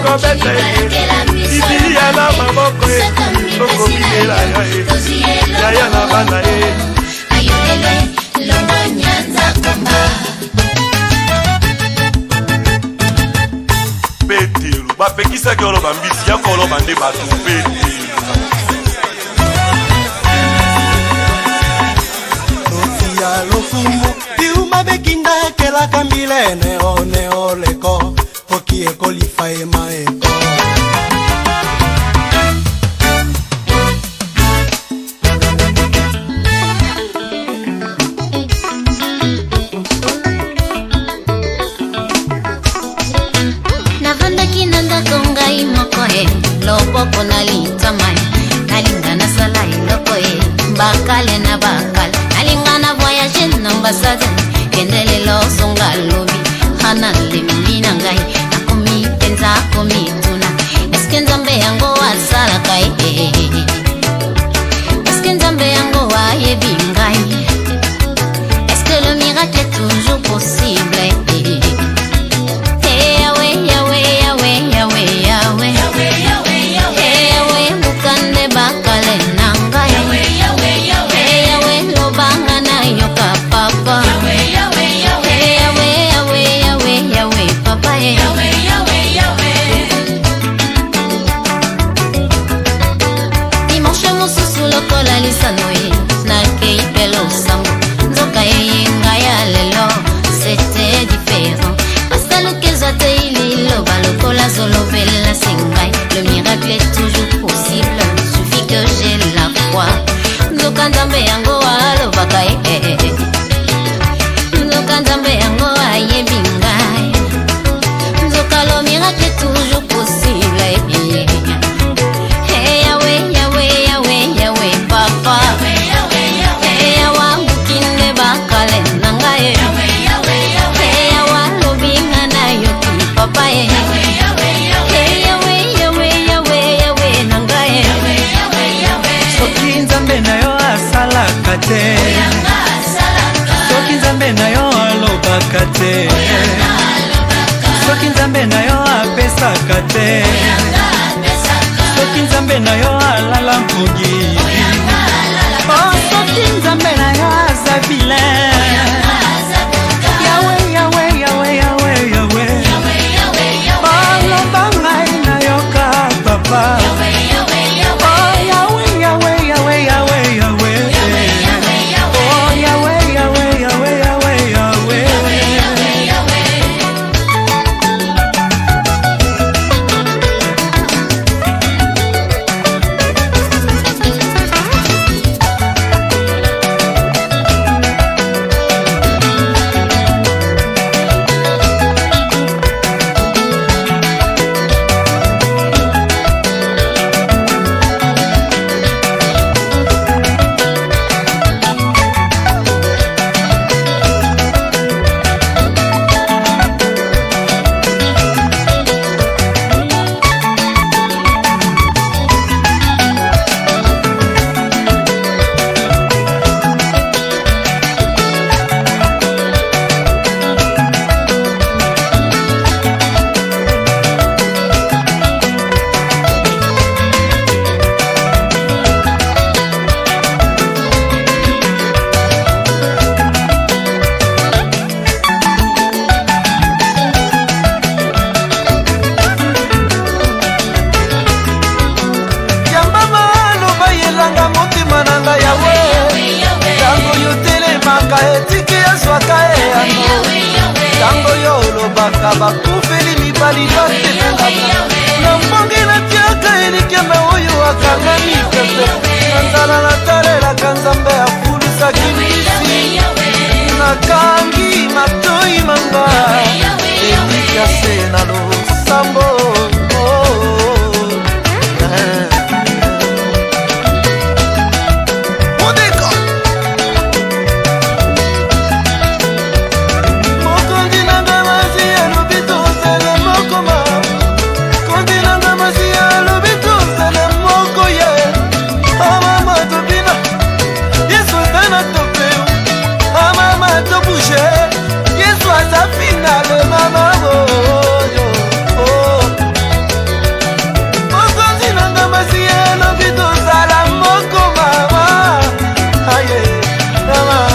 ekobeta ibilia na maboko e okobikela yo e yaya na bana e petero bapekisaki oloba mbisi yako oloba nde bato petero ya lofumu biuma bekindakelaka mbileneo oh, neoleko pour qu'il qualifie ma alobaka te soki nzambe na yo apesaka te soki nzambe na yo alala mpungi na bakufeli mibali basefunga na mbonge natiaka elikema oyo akangami ¡Vamos!